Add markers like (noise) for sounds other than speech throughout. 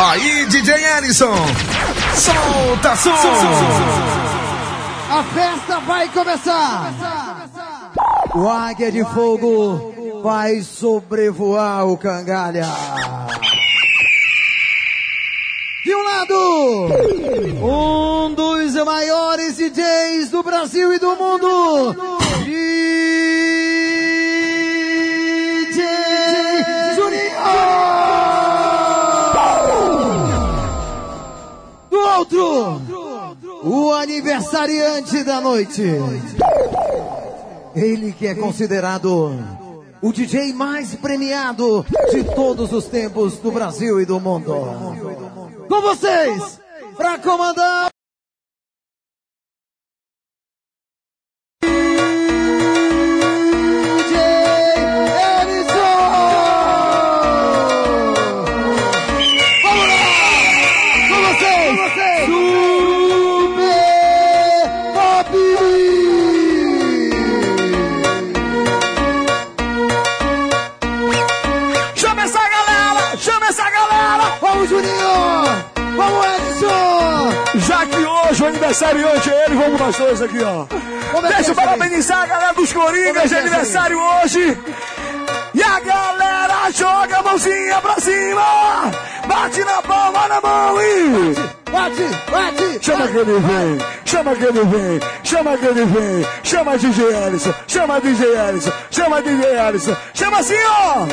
Aí, DJ Ellison. Solta som. A festa vai começar. O Águia de Fogo vai sobrevoar o Cangalha. De um lado, um dos maiores DJs do Brasil e do mundo, DJ outro, o aniversariante da noite. Ele que é considerado o DJ mais premiado de todos os tempos do Brasil e do mundo. Com vocês, para comandar. Nós aqui, ó. Deixa eu parabenizar a galera dos Coringas de é aniversário hoje. E a galera joga a mãozinha pra cima. Bate na palma na mão e... Bate, bate! Chama que ele vem, chama que ele vem, chama que ele vem, chama DJ Ellison, chama DJ Ellison, chama DJ Ellison, chama assim, ó!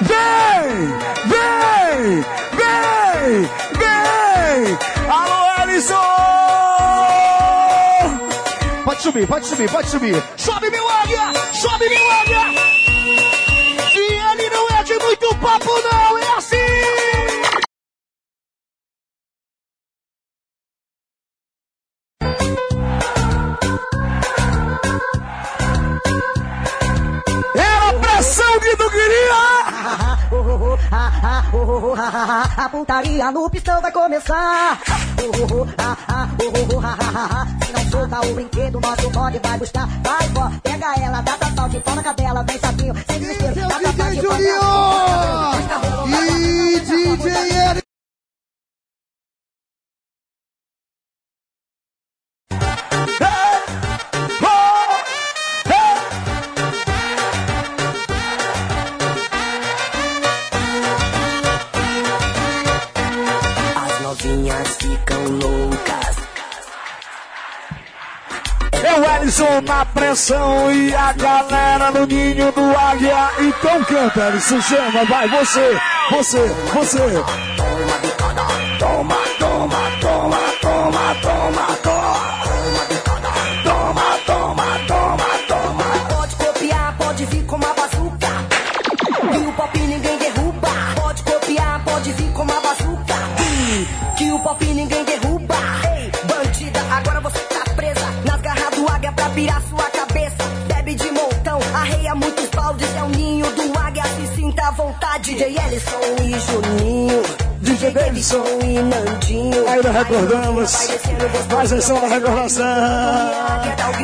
Vem, vem, vem, vem! Alô, Ellison! Subir, pode subir, pode subir. Sobe, meu águia, sobe, meu águia! E ele não é de muito papo, não, é assim! (laughs) A putaria no pistão vai começar. Se não soltar o brinquedo, nosso bonde vai buscar. Vai, vó, pega ela, dá tapa de pau na cadela, vem sapinho, sem desespero. Dá tapa DJ de pau na! E DJ Ellison! Novinhas ficam loucas. O Ellison na pressão e a galera no ninho do águia. Então canta, Ellison, chama, vai, você, você, você. Toma Toma, toma, toma, toma, toma, DJ Ellison e Juninho. DJ Davidson e Nandinho. Ainda recordamos. Faz a sessão da recordação.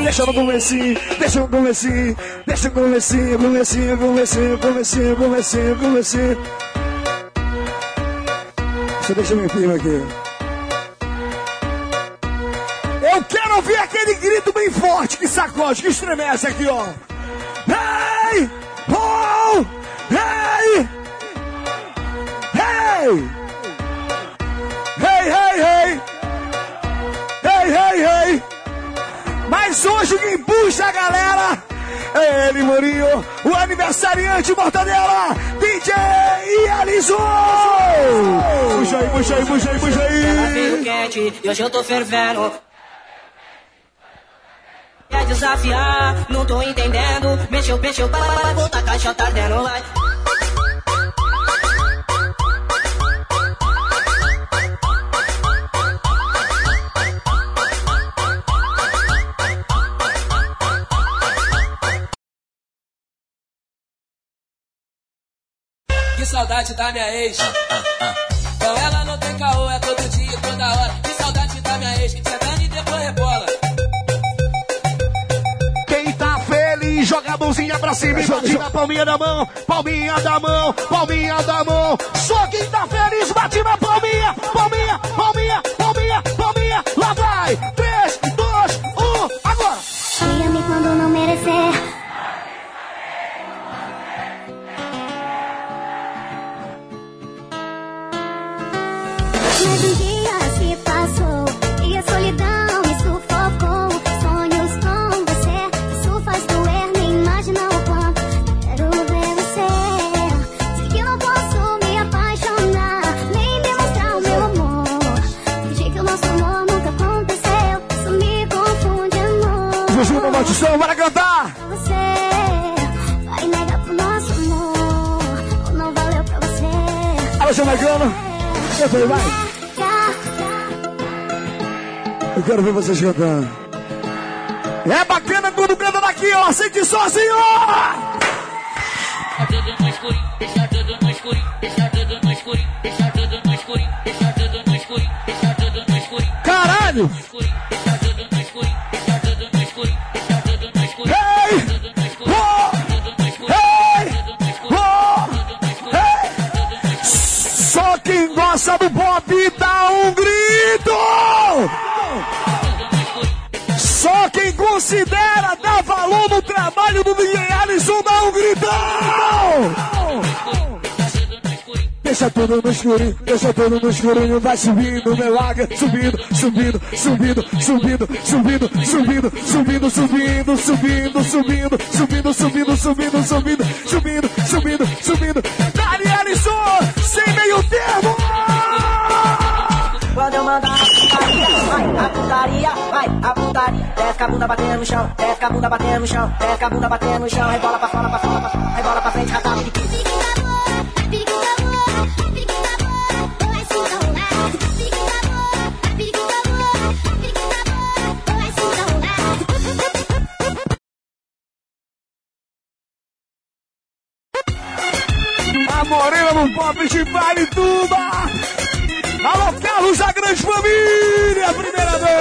Deixa no comecinho, deixa no comecinho, deixa no comecinho, comecinho, comecinho, comecinho, comecinho, comecinho. Você deixa meu primo aqui. Eu quero ouvir aquele grito bem forte que sacode, que estremece aqui, ó. Hey! Oh! Hey! Hey! Hey, hey, hey! Hey, hey, hey! Mas hoje quem puxa a galera é ele, Mourinho, o aniversariante Mortadela, DJ Alisson! Puxa aí, puxa aí, puxa aí, puxa Ela aí! veio quente e hoje eu tô fervendo. Quer desafiar, não tô entendendo. Mexeu, mexeu, vai, vai, volta caixa tá dentro, vai. Que saudade da minha ex. Com ela não tem caô, é todo dia, toda hora. Que saudade da minha ex. Sentando e depois rebola. Quem tá feliz, joga a mãozinha pra cima e bate na palminha da mão, palminha da mão, palminha da mão. Só quem tá feliz, bate na palma Jamaicano! Canta aí, vai! Eu quero ver vocês cantando. É bacana quando canta daqui, ó. Sente sozinho! Deixa tudo no escurinho, deixa tudo no escurinho, deixa tudo no escurinho, deixa tudo no escurinho, deixa tudo no escurinho, deixa tudo no escurinho, Caralho! Pop dá um grito! Só quem considera dar valor no trabalho do DJ Alisson dá um gritão! Deixa tudo no escurinho, deixa tudo no escurinho, vai subindo, meu águia, subindo, subindo, subindo, subindo, subindo, subindo, subindo, subindo, subindo, subindo, subindo, subindo, subindo, subindo, subindo, subindo, subindo. Dali Alisson, sem meio termo! Vai a putaria. Desce a bunda batendo no chão, desce a bunda batendo no chão, desce a bunda batendo no chão, rebola pra fora, pra fora, pra fora, rebola pra frente, ratava de quinze. A morena no pop de Marituba! Alô, Carlos da Grande Família, primeira vez!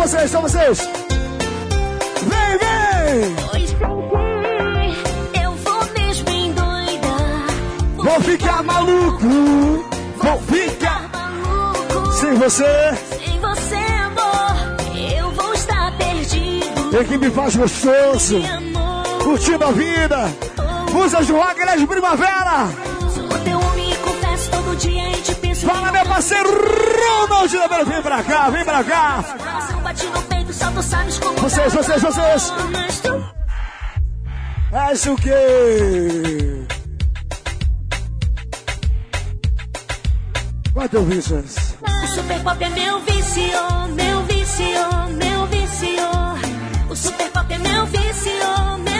Vocês, são vocês! Vem, vem! Pois eu vou mesmo endoidar. Vou ficar maluco! Vou ficar maluco. sem você! Sem você, amor, eu vou estar perdido. E que me faz gostoso! Amor, Curtindo a vida! Do Águia de Primavera! sou teu homem e confesso todo dia e te penso. Fala, meu parceiro Ronald da Beira, vem pra cá, vem pra cá! Sabes como. Vocês, vocês, vocês! Mas tu És o quê? Quanto vícios? O super pop é meu vício, meu vício, meu vício. O super pop é meu vício, meu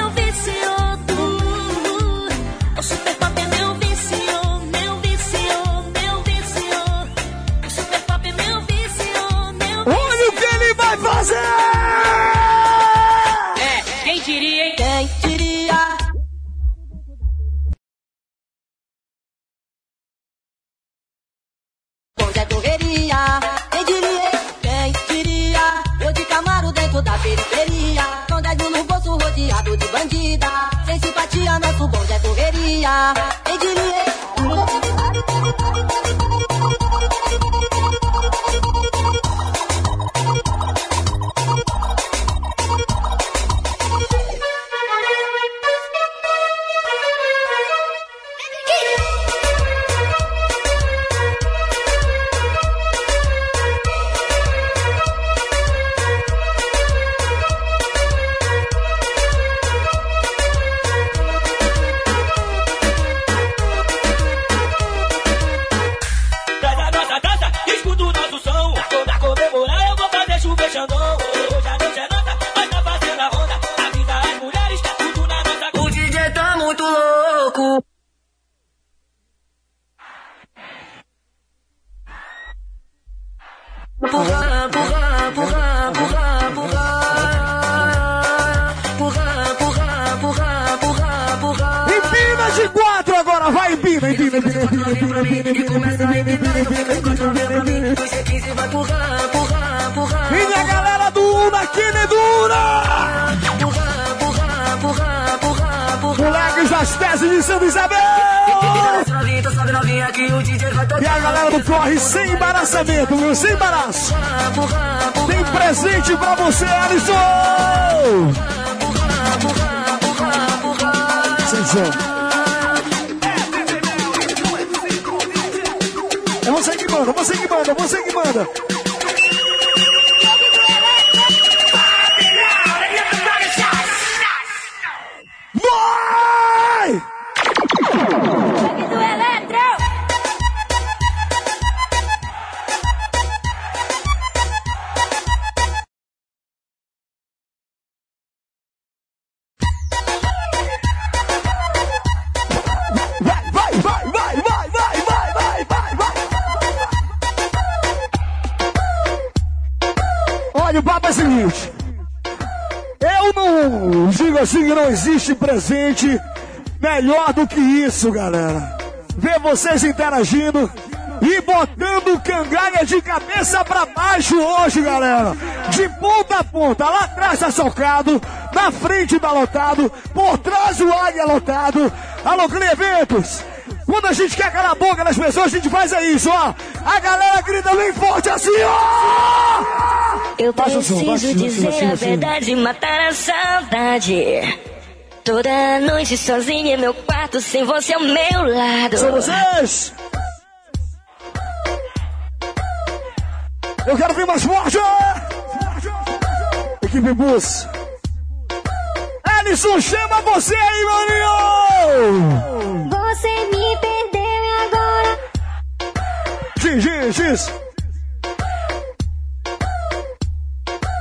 existe presente melhor do que isso, galera. Ver vocês interagindo e botando cangalha de cabeça pra baixo hoje, galera. De ponta a ponta. Lá atrás tá socado, na frente tá lotado, por trás o águia lotado. Alô, Cleia Eventos. Quando a gente quer calar a boca das pessoas, a gente faz é isso, ó. A galera grita bem forte assim, ó. Eu preciso dizer a verdade e matar a saudade. Toda noite sozinha em meu quarto, sem você ao meu lado. São vocês! Eu quero ver mais forte! Equipe Bus. Ellison, chama você aí, maninho! Você me perdeu e agora Giz, giz, giz.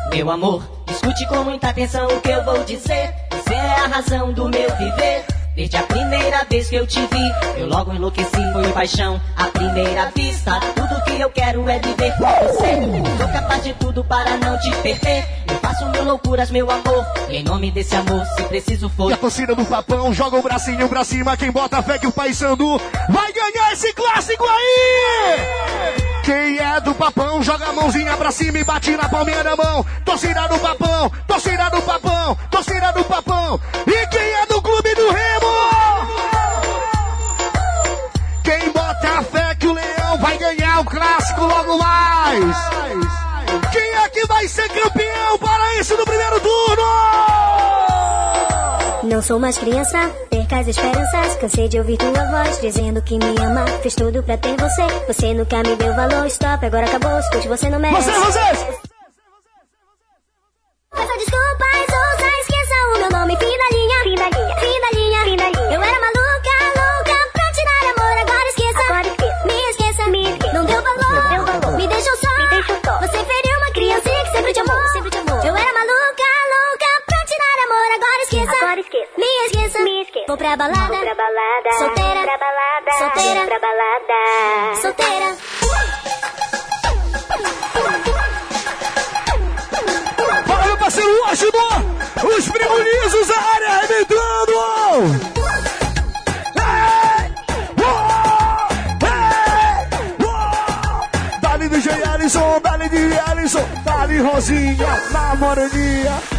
Meu amor, escute com muita atenção o que eu vou dizer. Você é a razão do meu viver. Desde a primeira vez que eu te vi, eu logo enlouqueci, foi paixão à primeira vista. Tudo que eu quero é viver com você. Sou capaz de tudo para não te perder. Eu faço mil loucuras, meu amor. E em nome desse amor, se preciso for. E a torcida do Papão joga o bracinho pra cima. Quem bota fé que o Paysandu vai ganhar esse clássico aí! Quem é do Papão joga a mãozinha pra cima e bate na palminha da mão. Torcida do Papão, torcida do Papão, torcida do Papão. E quem é do Clube do Remo? Quem bota fé que o Leão vai ganhar o clássico logo mais? Quem é que vai ser campeão para isso no primeiro turno? Não sou mais criança, perca as esperanças. Cansei de ouvir tua voz dizendo que me ama. Fiz tudo pra ter você. Você nunca me deu valor. Stop, agora acabou. Escute, você não merece. Vocês, vocês! Peça desculpas, ouça, esqueça o meu nome. Fim da linha, fim da linha, fim da linha, fim da linha. Eu era maluca, louca pra te dar amor. Agora esqueça, agora esqueça. Me esqueça, me esqueça. Não deu valor, não deu valor. Me deixou só, me deixou só. Você feriu esqueça, agora esqueça. Me esqueça, me esqueça. Vou pra balada, pra balada. Solteira, pra balada. Solteira, pra balada. Solteira. Fala, meu parceiro Washington! Os primolizos da área arrebentando! Dali DJ Alisson, dali DJ Alisson, dali Rosinha, na moreninha.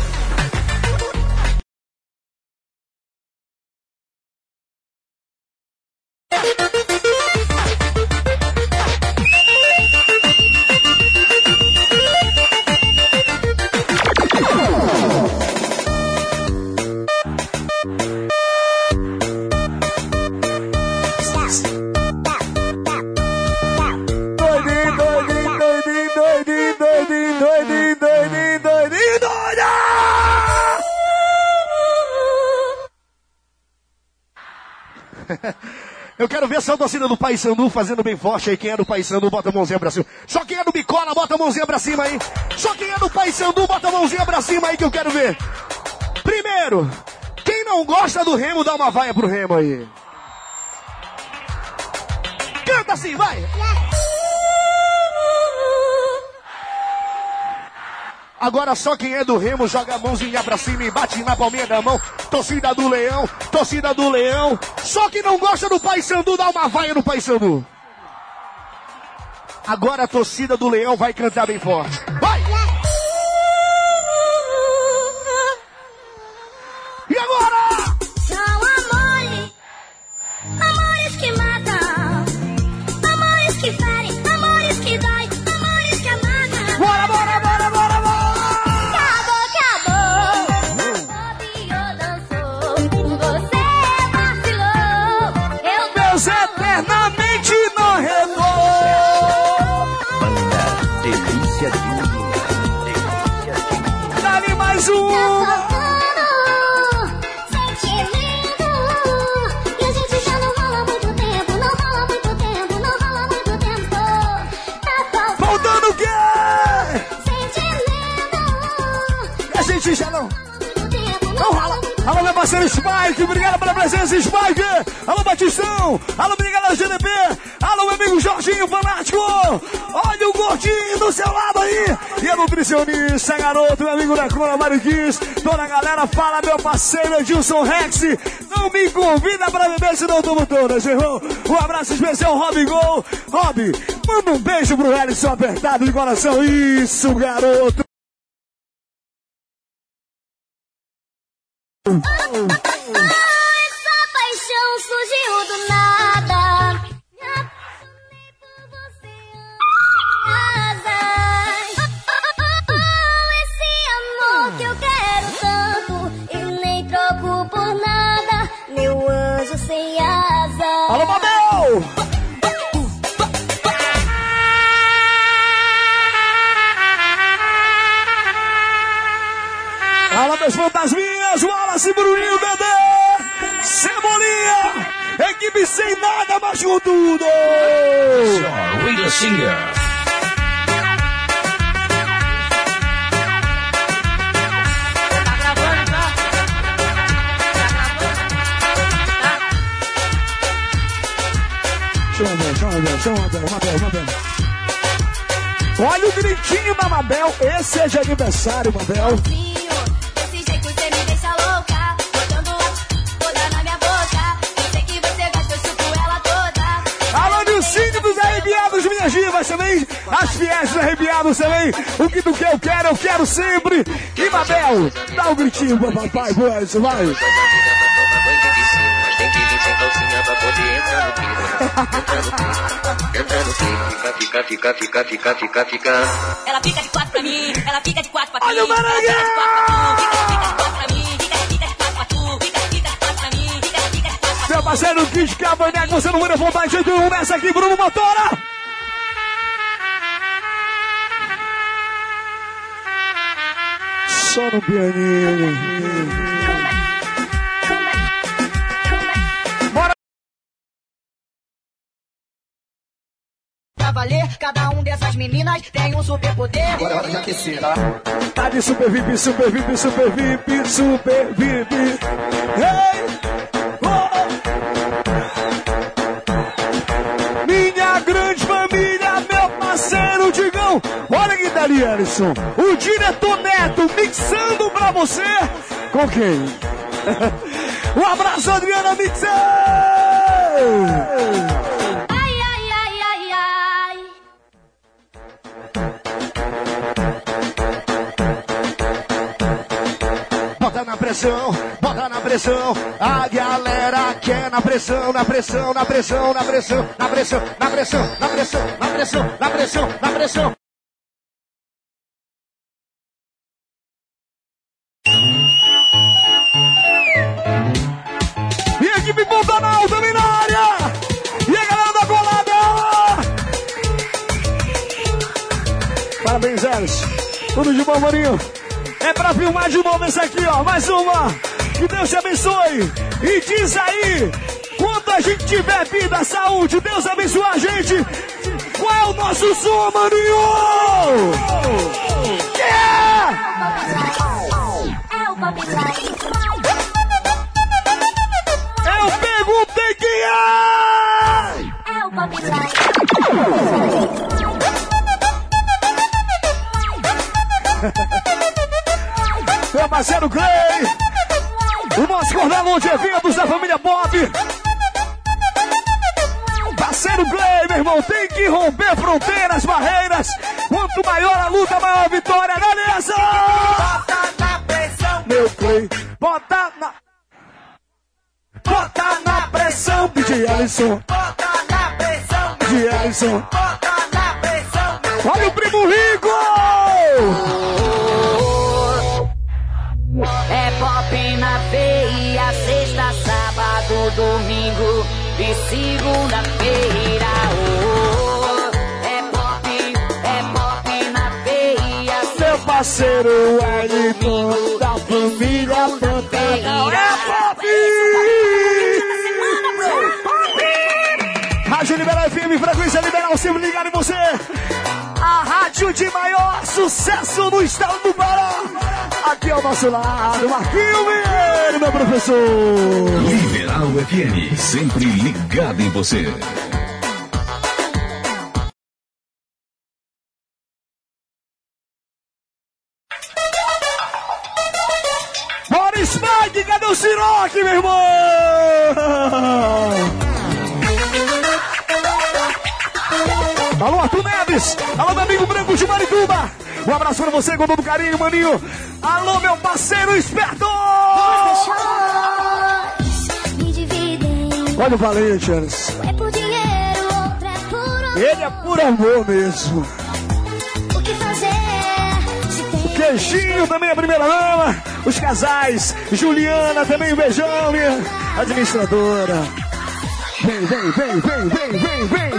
Torcida do Paysandu fazendo bem forte aí. Quem é do Paysandu, bota a mãozinha pra cima. Só quem é do Bicola, bota a mãozinha pra cima aí. Só quem é do Paysandu, bota a mãozinha pra cima aí que eu quero ver. Primeiro, quem não gosta do Remo, dá uma vaia pro Remo aí. Canta assim, vai! Agora só quem é do Remo joga a mãozinha pra cima e bate na palminha da mão. Torcida do Leão, torcida do Leão. Só quem não gosta do Paysandu dá uma vaia no Paysandu. Agora a torcida do Leão vai cantar bem forte. Vai! Spike, obrigado pela presença, Spike. Alô, Batistão. Alô, obrigado, GDP. Alô, meu amigo Jorginho Fanático. Olha o gordinho do seu lado aí. E a nutricionista, garoto, meu amigo da Crona Mariquis. Toda a galera fala, meu parceiro Edilson Rex. Não me convida pra beber, senão eu tomo todas, irmão. Um abraço especial, Rob Gol. Rob, manda um beijo pro Ellison apertado de coração. Isso, garoto. 嗯。Bruninho, Dedé, Cebolinha, equipe sem nada, mas com tudo! Rita Singer. Olha o gritinho da Mabel, esse é de aniversário, Mabel. também, as fiéis arrepiadas também. O que tu quer, eu quero, eu quero sempre. E Mabel, dá um gritinho pra papai, boa, isso vai. Fica, fica, fica, fica, fica, fica. Ela fica de quatro pra mim, ela fica de quatro pra mim. Olha o Maranhão! Meu parceiro Kid Cavanhaque, é, né, você não muda vontade de um, essa aqui, Bruno Motora! Só no pianinho. Bora! Pra valer, cada um dessas meninas tem um superpoder. Agora é hora de aquecer, tá? Tá de super VIP, super VIP, super VIP, super VIP. Hey! Olha aqui, Dali. O diretor Neto mixando pra você. Com quem? um abraço, Adriana Mixer! Ai, ai, ai, ai, ai Bota na pressão, bota na pressão. A galera quer na pressão, na pressão, na pressão, na pressão, na pressão, na pressão, na pressão, na pressão, na pressão, na pressão. E Parabéns, Elis. Tudo de bom, Marinho. É pra filmar de novo esse aqui, ó. Mais uma. Que Deus te abençoe. E diz aí, quando a gente tiver vida, saúde, Deus abençoe a gente. Qual é o nosso som, Marinho? Yeah! É o Eu perguntei quem é! É o (laughs) Live parceiro Clay. O nosso coordenador de eventos da família Bob. Parceiro Clay, meu irmão, tem que romper fronteiras, barreiras. Quanto maior a luta, maior a vitória, beleza? Bota na pressão. Meu Clay, bota na... Bota na pressão, DJ Alisson. Bota na pressão. DJ Alisson. Bota na pressão. Olha o primo rico! Domingo e segunda-feira. Oh, é pop, é pop na veia, Meu parceiro Wellington da família Pantanal é pop! Rádio Liberal FM, frequência liberal, sempre ligado em você. Rádio de maior sucesso no estado do Pará. Aqui ao nosso lado, Marquinho Vieira, meu professor. Liberal FM, sempre ligado em você. Bora, Spike, cadê o Siroc, meu irmão? Chaves. Alô, meu amigo Branco de Marituba. Um abraço pra você, com todo carinho, maninho. Alô, meu parceiro esperto. Olha o valente, Anderson. É por dinheiro, é por amor. Ele é por amor mesmo. O que fazer? O queijinho também é a primeira dama. Os casais. Juliana também, um beijão, minha administradora. Vem, vem, vem, vem, vem, vem, vem.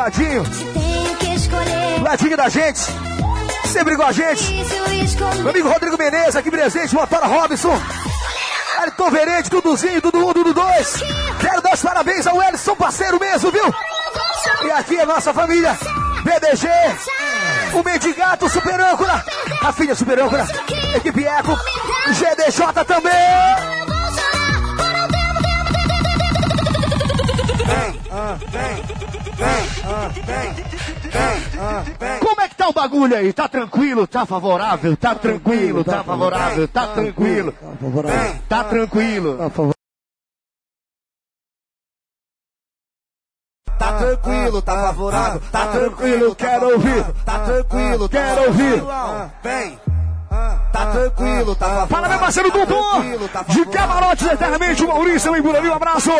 Ladinho. Ladinho da gente. Sempre com a gente. Meu amigo Rodrigo Menezes aqui presente, Motora Robson. Elton Verente, Duduzinho, Dudu 1, Dudu 2. Quero dar os parabéns ao Ellison, parceiro mesmo, viu? E aqui é nossa família. BDG, o Mendigato, Super Âncora, a filha Super Âncora, equipe Eco, GDJ também. Eu vou Como é que tá o bagulho aí? Tá tranquilo? Tá favorável? Tá tranquilo? Tá favorável? Tá tranquilo? Tá tranquilo? Tá tranquilo, tá favorável, Tá tranquilo, quero ouvir. tá tranquilo, tá Quero ouvir. Vem. Tá tranquilo, tá favorável. Fala, meu parceiro Dudu! De Camarotes Eternamente, o Maurício em Buraí, um abraço.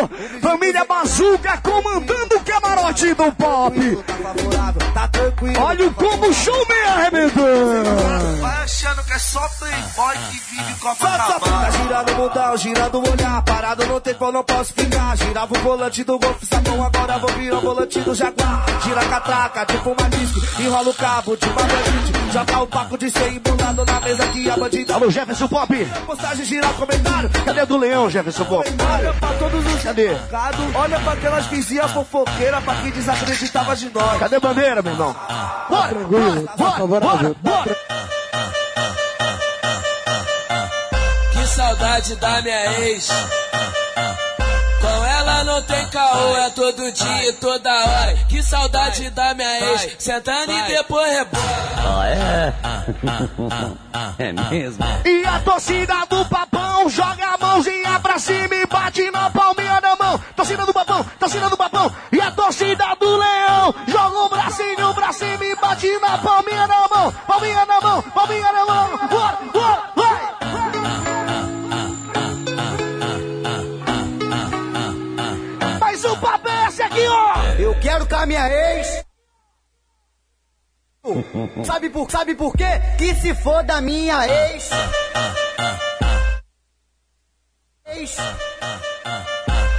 Família Bazuca comandando o camarote do pop. Tá tá tranquilo. Olha o como o show me arrebentando. Vai achando que é só playboy que vive Tá Copacabana. girando o mundão, girando o olhar, parado no tempo, eu não posso ficar. Girava o volante do Golf Sapão, agora vou virar o volante do Jaguar. Gira a catraca, tipo uma disque, enrola o cabo de uma bandite. Joga o paco de ser embolado na mesa que a bandida. Alô, Jefferson Pop. Postagem, girar comentário. Cadê do Leão, Jefferson Pop? Olha pra todos os Cadê? mercados, olha pra aquelas vizinhas fofoqueiras, pra quem desacreditava de nós. Cadê a bandeira, meu irmão? Bora, bora, bora, bora, bora. Que saudade da minha ex. Não tem caô, é todo dia e toda hora. Que saudade da minha ex. Sentando e depois rebola. E a torcida do papão joga a mãozinha pra cima e bate na palminha da mão. Torcida do papão, torcida do papão. E a torcida do leão joga o bracinho pra cima e bate na palminha da mão. Palminha na mão, palminha na mão. Bora, bora, vai. Eu quero com a minha ex. Sabe por, sabe por quê? Que se for da minha ex. ex.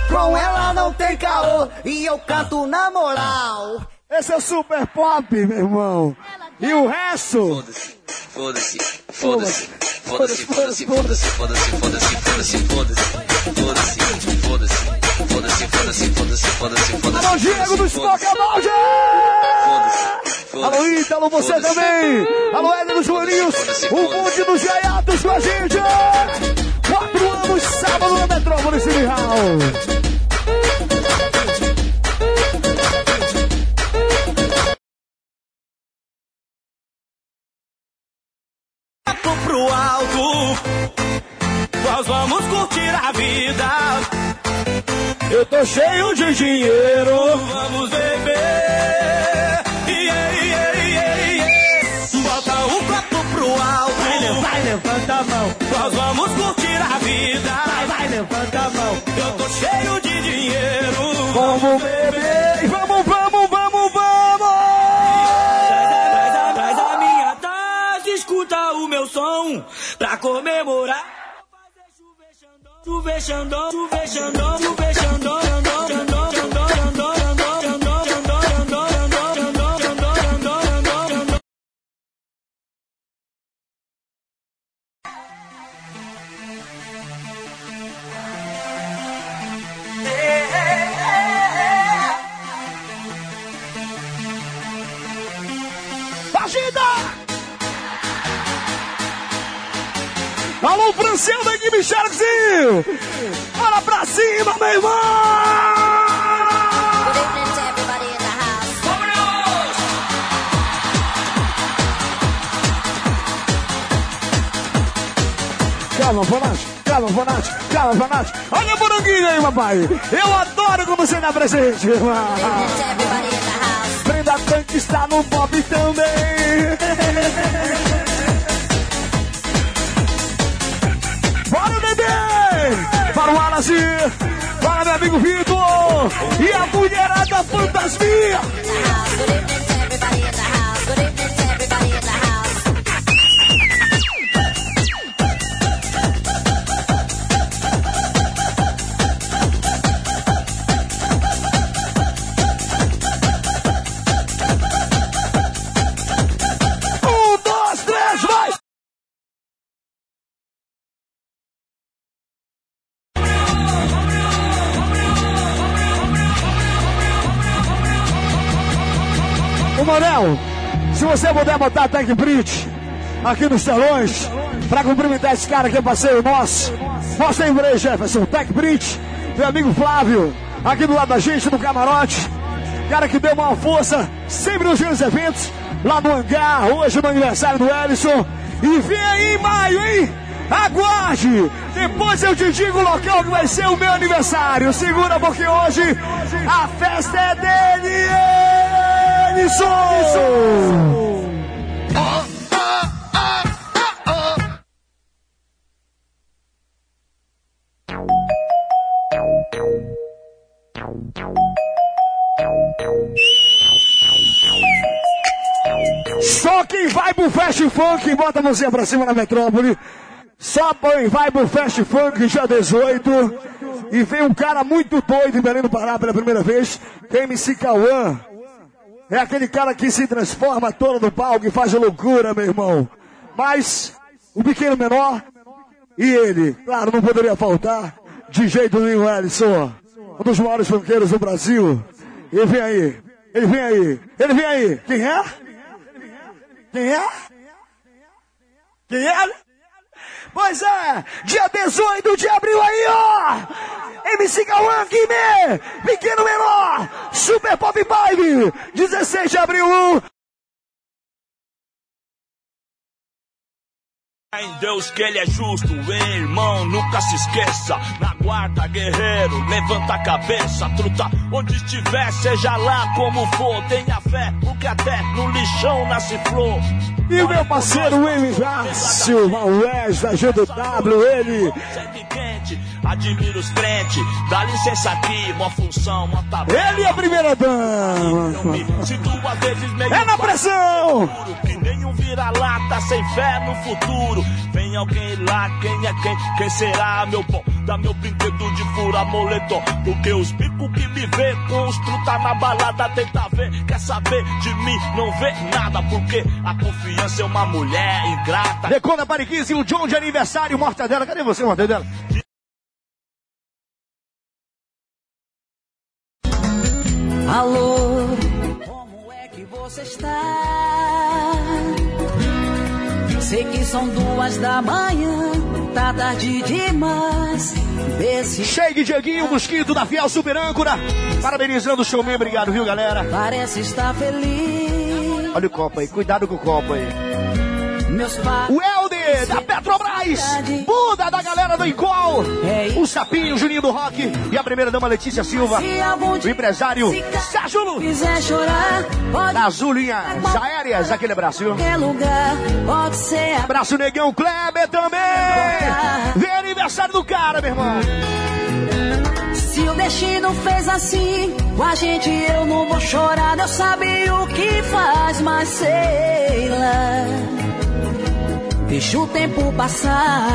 Com ela não tem caô e eu canto na moral. Esse é super pop, meu irmão. E o resto? Foda-se, foda-se, foda-se, foda-se, foda-se, foda-se, foda-se, foda-se, foda-se, foda-se, foda-se, foda-se, foda-se, foda-se, foda-se, foda-se. Alô, Diego do Spock Balde! Alô, Ítalo, você também! Alô, Hélio dos Juninhos! O monte dos gaiatos com a gente! Quatro anos, sábado na Metrópole City Hall! pro alto. Nós vamos curtir a vida. Eu tô cheio de dinheiro. Vamos beber. Yeah, yeah, yeah, yeah. Bota um copo pro alto. Vai, vai, levanta a mão. Nós vamos curtir a vida. Vai, vai, levanta a mão. Eu tô cheio de dinheiro. Vamos beber. Vamos, vamos, vamos, vamos. Traz a minha taça, escuta o meu som. Pra comemorar. Tu vê Xandão, tu vê tu. Alô, Francel da equipe Sharkzinho! Bora pra cima, meu irmão! Calma, Bonatti, calma, Bonatti, calma, Bonatti. Olha a moranguinha aí, papai. Eu adoro como você dá presente, irmão. Brenda Tanque está no pop também. Grazi. Fala, meu amigo Vitor. E a mulherada Fantasmia. Botar Tech Bridge aqui nos telões, pra cumprimentar esse cara que é parceiro nosso, mostra aí ele, Jefferson, Tech Bridge, meu amigo Flávio, aqui do lado da gente, no camarote, cara que deu uma força sempre nos grandes eventos, lá no hangar, hoje no aniversário do Ellison, e vem aí em maio, hein? Aguarde! Depois eu te digo o local que vai ser o meu aniversário. Segura porque hoje a festa é dele, Ellison! Fast Funk, bota a mãozinha pra cima na metrópole. Só quem vai pro Fast Funk, dia 18. E vem um cara muito doido em Belém do Pará pela primeira vez, que é MC Cauã. É aquele cara que se transforma todo no palco e faz loucura, meu irmão. Mas o pequeno menor e ele, claro, não poderia faltar de jeito nenhum, Ellison. Um dos maiores funkeiros do Brasil. Ele vem aí, ele vem aí, ele vem aí. Quem é? Quem é? É? Pois é, dia 18 de abril aí, ó! MC Cauã Guimê, Pequeno Menor, Super Pop Vibe, 16 de abril, Em Deus que ele é justo, hein, irmão, nunca se esqueça. Na guarda, guerreiro, levanta a cabeça, truta. Onde estiver, seja lá como for, tenha fé, porque até no lixão nasce flor. E meu parceiro M. Vácio, Maués da GW, ele. Admiro os crentes. Dá licença aqui, mó função, mó tabela. Ele é a primeira dama. É na pressão! que nenhum vira-lata sem fé no futuro. Vem alguém lá, quem é quem? Quem será, meu bom? Dá meu brinquedo de fura moletom. Porque os bicos que me vê, constru tá na balada, tenta ver, quer saber de mim, não vê nada. Porque a confiança é uma mulher ingrata. Decona Pariquise e o John de aniversário, Mortadela. Cadê você, Mortadela? Alô, como é que você está? Sei que são duas da manhã, tá tarde demais. Desse Chegue Dieguinho, mosquito da Fiel Super Âncora. Parabenizando o showman, obrigado, viu, galera? parece estar feliz. Olha o copo aí, cuidado com o copo aí. Meus pais. O Helder, da Petrobras. Buda, da galera do Incol. O Sapinho, o Juninho do Rock. E a primeira dama Letícia Silva. O empresário pode Das linhas aéreas, aquele abraço, viu? Abraço, Negão Kleber também. Vem aniversário do cara, meu irmão. Se o destino fez assim, com a gente eu não vou chorar. Eu sabia o que faz, mas sei lá. Deixa o tempo passar.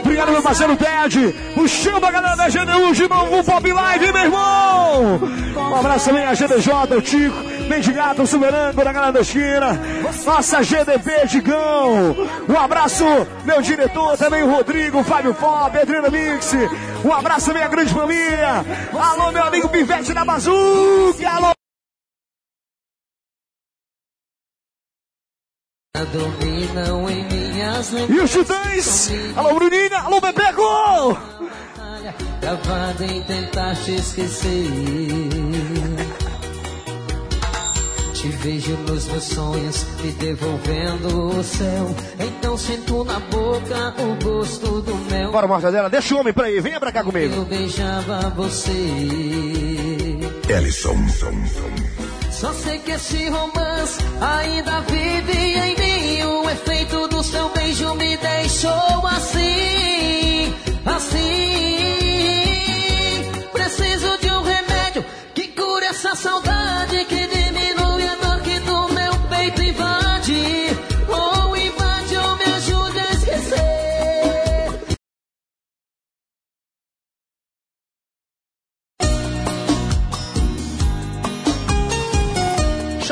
Obrigado, meu parceiro Ted. Puxando a galera da GDU de novo, o Pop Live, meu irmão. Um abraço também a GDJ, o Tico, Mendigato, o Sumerango, da galera da esquina. Nossa GDP, Digão. Um abraço, meu diretor, também o Rodrigo, o Fábio Fó, Pedrina Mix. Um abraço também a grande família. Alô, meu amigo Pivete da Bazuca. Alô. Dominam em minhas E os Titãs. Alô, Bruninha. Alô, Bebeco. Gravado em tentar te esquecer. Te vejo nos meus sonhos, me devolvendo o céu. Então sinto na boca o gosto do mel. Bora, Mortadela, deixa o homem pra aí. Venha pra cá Eu comigo. beijava você. Ellison. Só sei que esse romance ainda vive em mim. O efeito do seu beijo me deixou assim,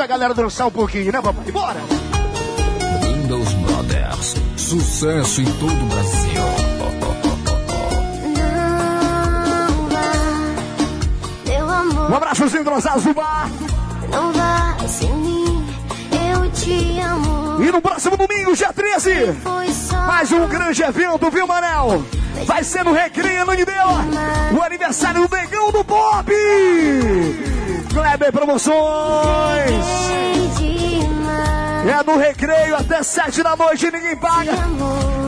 Deixa a galera dançar um pouquinho, né, papai? Bora! Windows Brothers. Sucesso em todo o Brasil. Não vá, meu amor. Um abraço, os entrosados do bar. Não vá sem mim, eu te amo. E no próximo domingo, dia 13, Foi só mais um grande evento, viu, Manel? Vai ser no Recreio Ananidela, o aniversário do Negão do Pop! Kleber Promoções! É no Recreio até 7 da noite, ninguém paga!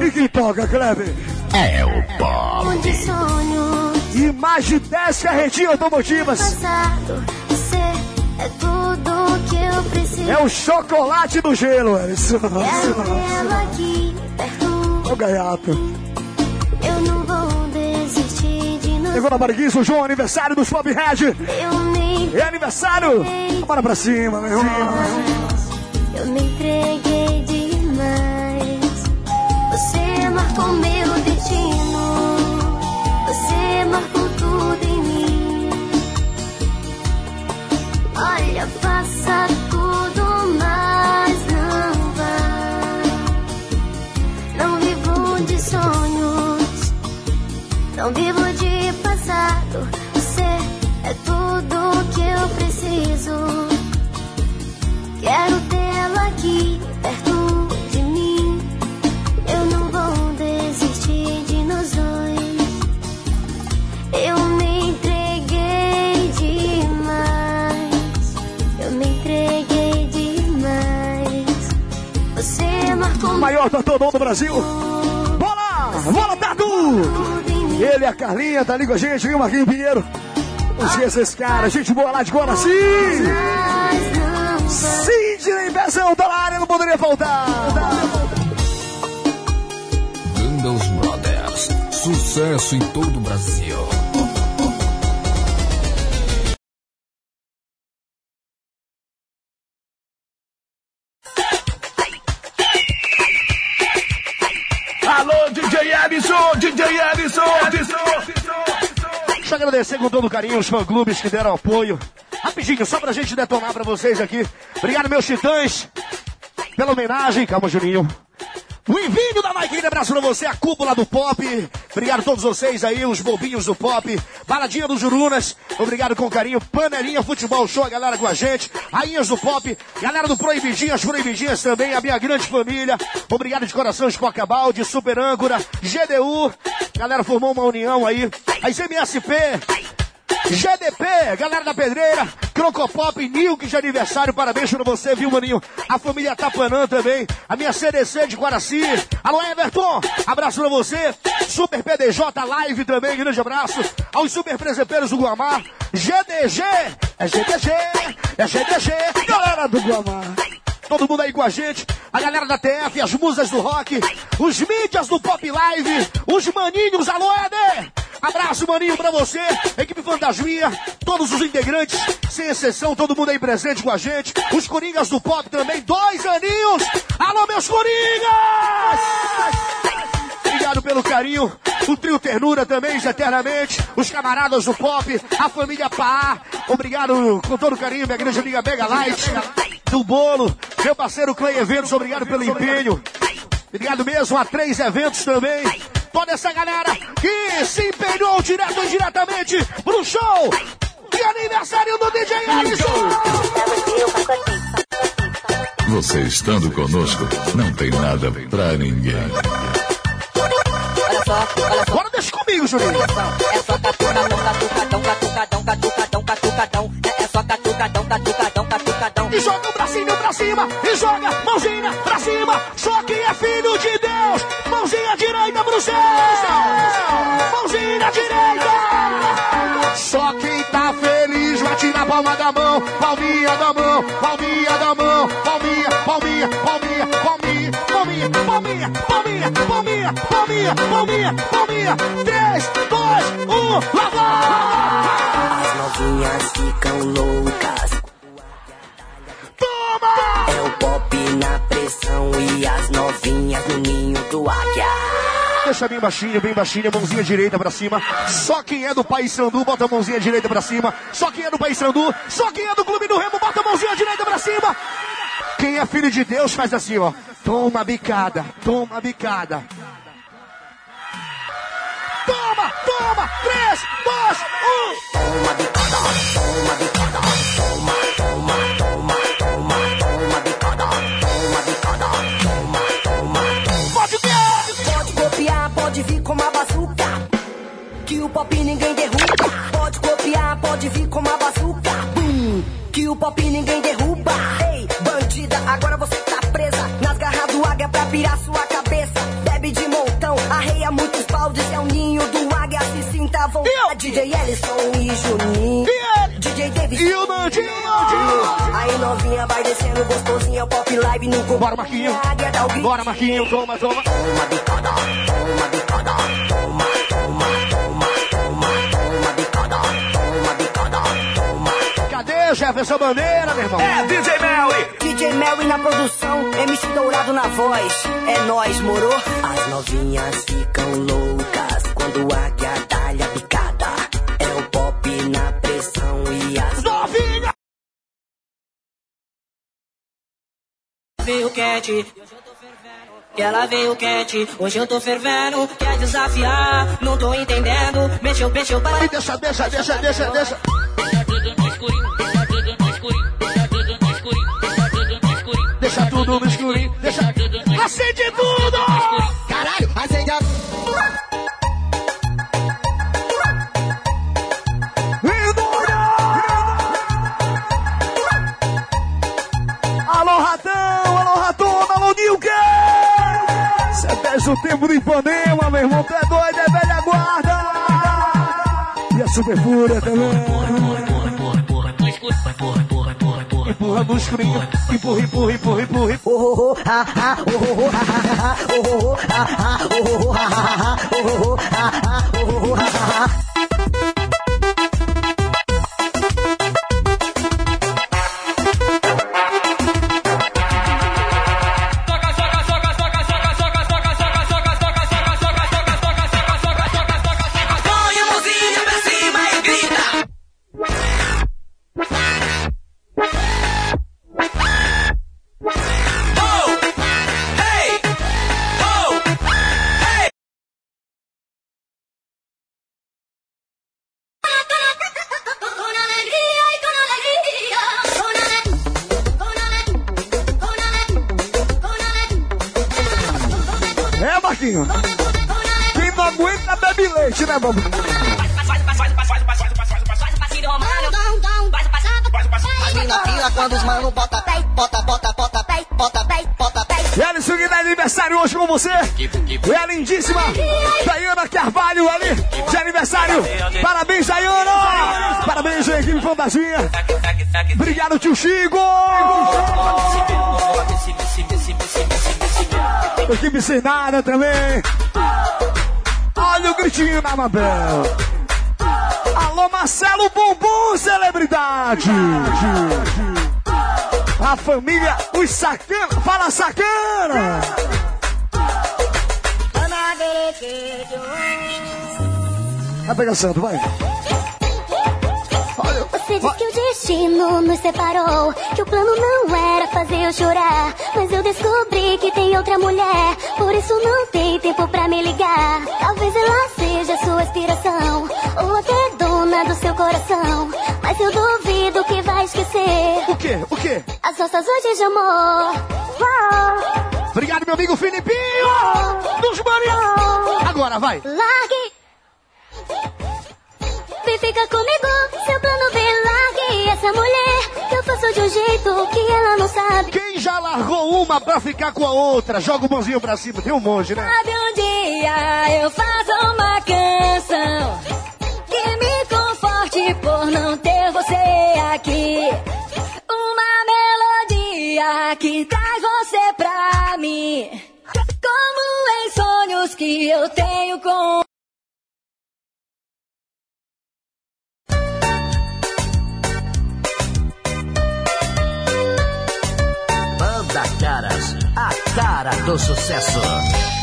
E quem toca, Kleber? É o sonhos E mais de 10 carretinhas automotivas. é tudo que eu preciso. É o chocolate do gelo, Alisson. É o gaiato. Chegou na Bariguinha, o João, aniversário dos Pop Red. É aniversário! Bora pra cima, meu irmão. Eu me entreguei demais. Você marcou meu destino. Você marcou tudo em mim. Olha, faça tudo, mas não vá. Não vivo de sonhos. Não vivo de passado. Você é tudo que eu preciso. Quero tê-la aqui perto de mim. Eu não vou desistir de nós dois. Eu me entreguei demais. Eu me entreguei demais. Você marcou O maior tatuador do Brasil. Bola! Bola, Tatu! Ele a Carlinha tá ali com a gente, viu, Marquinhos Pinheiro? Não esqueça esse cara, gente boa lá de Guaraci! Sidney Pezão, tá na área, não poderia faltar. Windows Brothers. Sucesso em todo o Brasil. Agradecer com todo carinho os fã-clubes que deram apoio. Rapidinho, só pra gente detonar pra vocês aqui. Obrigado, meus titãs, pela homenagem. Calma, Juninho. O envio da Maiquinha, abraço pra você, a cúpula do pop. Obrigado a todos vocês aí, os bobinhos do pop. Baladinha dos Jurunas, obrigado com carinho. Panelinha Futebol Show, a galera com a gente. Rainhas do pop, galera do Proibidinhas, Proibidinhas também, a minha grande família. Obrigado de coração, Escocabaldi, Super Âncora, GDU. Galera formou uma união aí. As MSP, GDP, galera da Pedreira, Crocopop, Nilk de aniversário, parabéns pra você, viu, maninho? A família Tapanã também, a minha CDC de Guaraci. Alô, Everton, abraço pra você. Super PDJ Live também, grande abraço. Aos super presepeiros do Guamar. GDG, é GDG, é GDG, galera do Guamar. Todo mundo aí com a gente, a galera da TF, as musas do rock, os mídias do Pop Live, os maninhos, alô Éder! Abraço, maninho, pra você, equipe Fantasminha, todos os integrantes, sem exceção, todo mundo aí presente com a gente, os Coringas do Pop também, dois aninhos! Alô, meus Coringas! Obrigado pelo carinho. O trio Ternura também, eternamente. Os camaradas do Pop, a família Pá. Obrigado com todo carinho, minha grande amiga Mega Light. Do bolo, meu parceiro Clay Eventos, obrigado pelo empenho. Obrigado mesmo a três eventos também. Toda essa galera que se empenhou direto e indiretamente pro show de aniversário do DJ Alisson. Você estando conosco, não tem nada pra ninguém. Olha só, olha só. Agora deixa comigo, Juninho. É só catucadão, catucadão, catucadão, catucadão, catucadão. É é só catucadão, catucadão, catucadão. E joga o bracinho pra cima, e joga mãozinha pra cima. Só quem é filho de Deus, mãozinha direita pro céu. Mãozinha direita. Só quem tá feliz bate na palma da mão, palminha da mão, palminha da mão, palminha, palminha, palminha, palminha, palminha, palminha, palminha, palminha, palminha, palminha, palminha. Três, dois, um, lá vai! As novinhas ficam loucas. Toma! É o pop na pressão e as novinhas no ninho do águia. Deixa bem baixinho, bem baixinho, mãozinha direita pra cima. Só quem é do País Sandu, bota a mãozinha direita pra cima. Só quem é do País Sandu, só quem é do Clube do Remo, bota a mãozinha direita pra cima. Quem é filho de Deus faz assim, ó. Toma bicada, toma bicada. Toma, toma, três, dois, um. Toma bicada, toma bicada, toma, toma, toma, toma, toma bicada, toma bicada, toma, toma, toma. Pode ver! Pode copiar, pode vir com uma bazuca. Que o pop ninguém derruba. Pode copiar, pode vir com uma bazuca. Bum, que o pop ninguém derruba. Virar sua cabeça. Bebe de montão, arreia muitos baldes. É o ninho do águia, se sinta à vontade. DJ Ellison e Juninho. DJ Davis. E o Nandinho. Aí novinha vai descendo gostosinha, o pop live no combo. Bora, Marquinho. Grito. Bora, Marquinho, toma, toma. Toma bicada, toma bicada, Jefferson Bandeira, meu irmão? É DJ Melly. DJ Mary na produção, MC Dourado na voz. É nós, moro? As novinhas ficam loucas quando a águia dá-lhe a picada. É o pop na pressão e as Novinha! Veio quente, hoje eu tô fervendo. E ela veio quente, hoje eu tô fervendo. Quer desafiar, não tô entendendo. Mexeu, mexeu, para. Deixa, deixa, deixa, deixa, deixa. Deixa tudo no escurinho, deixa. Acende tudo! Caralho, acende a... Alô, Ratão, alô, Ratona, alô, Nilke! Você perde o tempo do Ipanema, meu irmão, tu é doido, é velha guarda! E a Super Fúria também. Empurra no escurinho. Empurra, empurra, empurra, empurra. Oh, oh, oh, ah, ah, oh, oh, oh, ah, ah, ah, oh, oh, oh, ah, ah, oh, oh, oh, ah, ah, ah, oh, oh, oh, ah, ah, oh, oh, oh, ah, ah, ah. Carvalho ali de aniversário. Parabéns, Dayana! Parabéns, equipe Fantasia. Obrigado, tio Chico! Equipe sem nada também. Olha o gritinho da Mabel. Alô, Marcelo Bumbum, celebridade. A família, os sacana. Fala, sacana! Vai pegar santo, vai. Você disse que o destino nos separou, que o plano não era fazer eu chorar. Mas eu descobri que tem outra mulher, por isso não tem tempo pra me ligar. Talvez ela seja sua inspiração, ou até dona do seu coração. Mas eu duvido que vai esquecer O quê? O quê? as nossas noites de amor. Oh, Obrigado, meu amigo Filipinho! Dos Maria! Agora, vai! largue. Vem ficar comigo, seu plano vem largue essa mulher. Que eu faço de um jeito que ela não sabe. Quem já largou uma pra ficar com a outra? Joga o mãozinho pra cima, tem um monte, né? Sabe um dia eu faço uma canção que me conforte por não ter você aqui. Uma melodia que traz você pra mim. Como em sonhos que eu tenho com. Banda Caras, a cara do sucesso.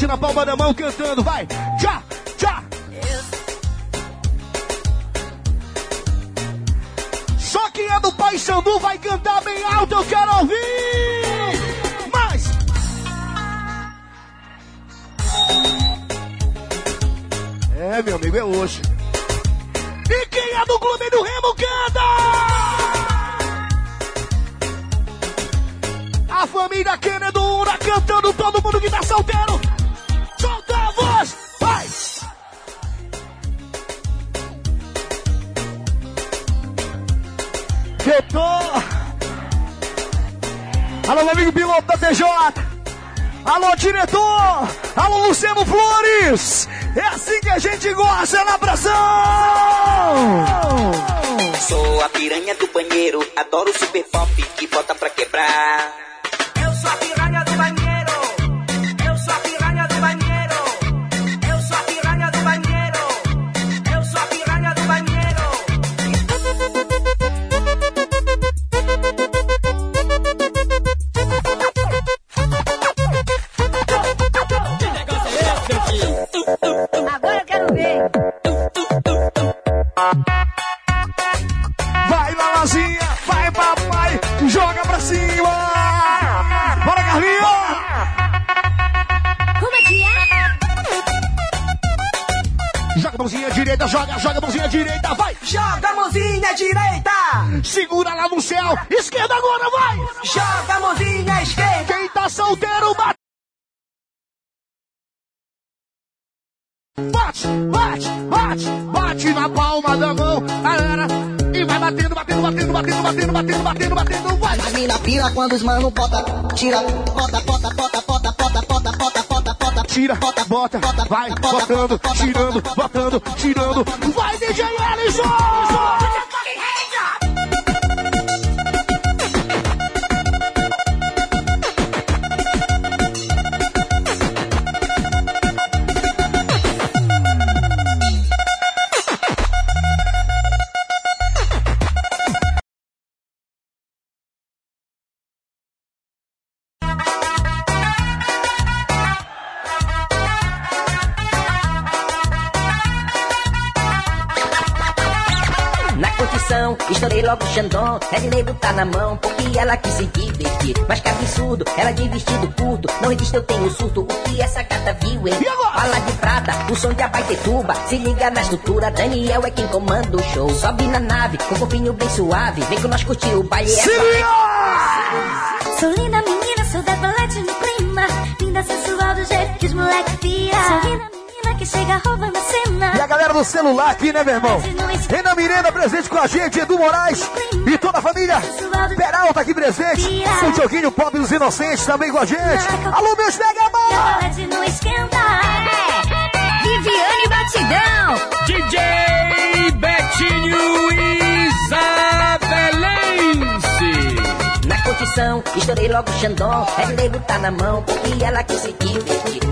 Bate na palma da mão cantando. Vai. Eu tô... Alô, meu amigo piloto da TJ. Alô, diretor! Alô, Luciano Flores! É assim que a gente gosta na pressão! Sou a piranha do banheiro, adoro super pop que bota pra quebrar. Quando os mano bota, tira, bota, bota, bota, bota, bota, bota, bota, bota, bota, Tira, bota, bota, vai, botando, tirando, botando, tirando. Vai, DJ Ellison! Logo o Xandão. Red Label tá na mão, porque ela quis se divertir. Mas que absurdo, ela de vestido curto. Não resiste, eu tenho surto. O que essa gata viu, hein? Fala de prata, o som de Abaitetuba. Se liga na estrutura, Daniel é quem comanda o show. Sobe na nave, com o corpinho bem suave. Vem com nós curtir o baile. é Sou linda menina, sou da balete no clima. Linda sensual do jeito que os moleque pira. Sou linda menina que chega roubando a cena. E galera do celular aqui, né, meu irmão? Renan Miranda presente com a gente, Edu Moraes e toda a família. Peralta aqui presente. O Dioguinho Pop dos Inocentes também com a gente. Alô, meus esquenta. É. Viviane Batidão. DJ Betinho Isabelense. Estourei logo o Xandão. Red Label tá na mão, porque ela quis se.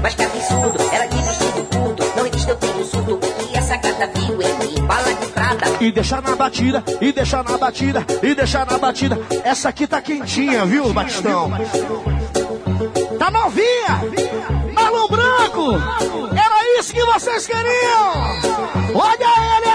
Mas que absurdo, ela de vestido curto. Não existe, eu tenho surdo. Que essa gata viu em mim? Bala de prata. E deixar na batida, e deixar na batida, e deixar na batida. Essa aqui tá quentinha, viu, Batistão? Tá novinha! Balão branco! Era isso que vocês queriam! Olha ele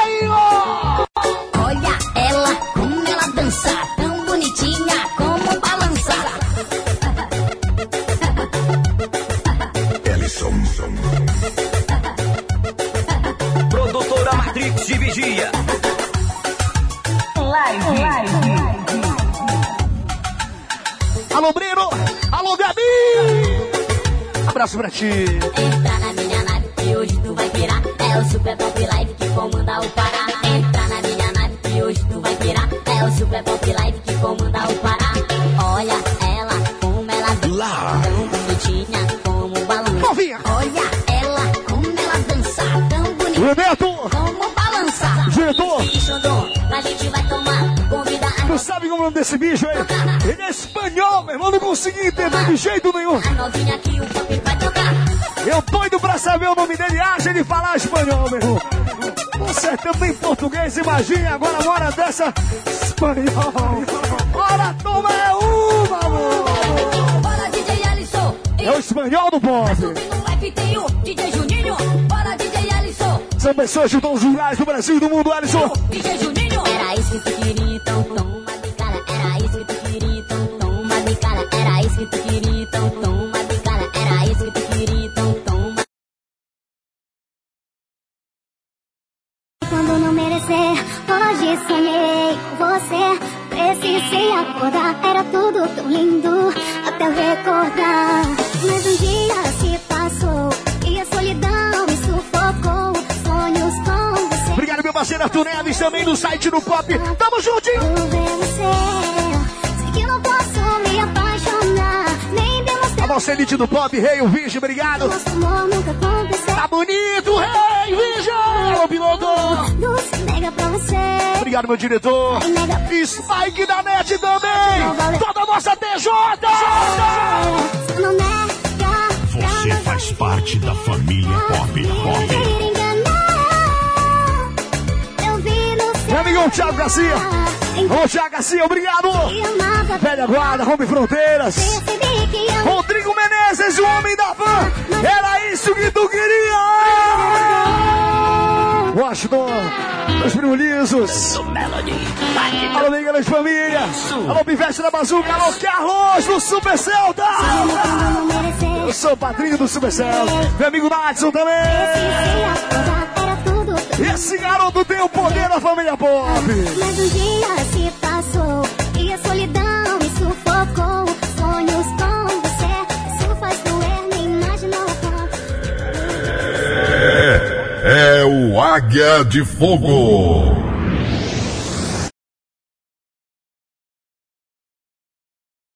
pra ti! Entra na minha nave que hoje tu vai virar. É o Super Pop Live que comanda o Pará. Entra na minha nave que hoje tu vai virar. É o Super Pop Live que comanda o Pará. Olha ela, como ela dança. Tão bonitinha como balança. Novinha. Olha ela, como ela dança. Tão bonitinha Roberto! como balança. Diretor! A gente vai tomar. Convida a Tu sabe como é o nome desse bicho aí? Ele é espanhol, meu irmão, não consegui entender de jeito nenhum. novinha que o tocar. Eu doido pra saber o nome dele, acha ele falar espanhol, meu irmão. Você também português, imagine agora uma hora dessa espanhol. Ora, toma é uma, amor. Bora, DJ Alisson. É o espanhol do DJ Juninho. Bora, DJ Alisson. São pessoas de tons rurais do Brasil e do mundo, Alisson. DJ Juninho. Era isso que sonhei com você. Precisei acordar, era tudo tão lindo até recordar. Mas um dia se passou e a solidão me sufocou. Sonhos com você. Obrigado, meu parceiro Arthur Neves, também no site do Pop. Tamo juntinho! Nossa elite do Pop, Rei, o Virgem, obrigado. Tá bonito, Rei, Virgem! Alô, piloto! Você. Obrigado, meu diretor. Spike da NET também! Toda a nossa TJ! Você faz parte da família Pop. Pop. Meu amigão Thiago Garcia! Ô, Thiago Garcia, obrigado! Velha Guarda, Rompe Fronteiras! Rodrigo Menezes, o homem da van! Era isso que tu queria! Washington! Os primos lisos. Alô, minha grande família. Alô, Pivete da Bazuca. Alô, Carlos do Super Celta. Eu sou o padrinho do Super Celta. Meu amigo Natson também. Esse garoto tem o poder da família Pop. Mas um dia se passou e a solidão me sufocou. É, o Águia de Fogo.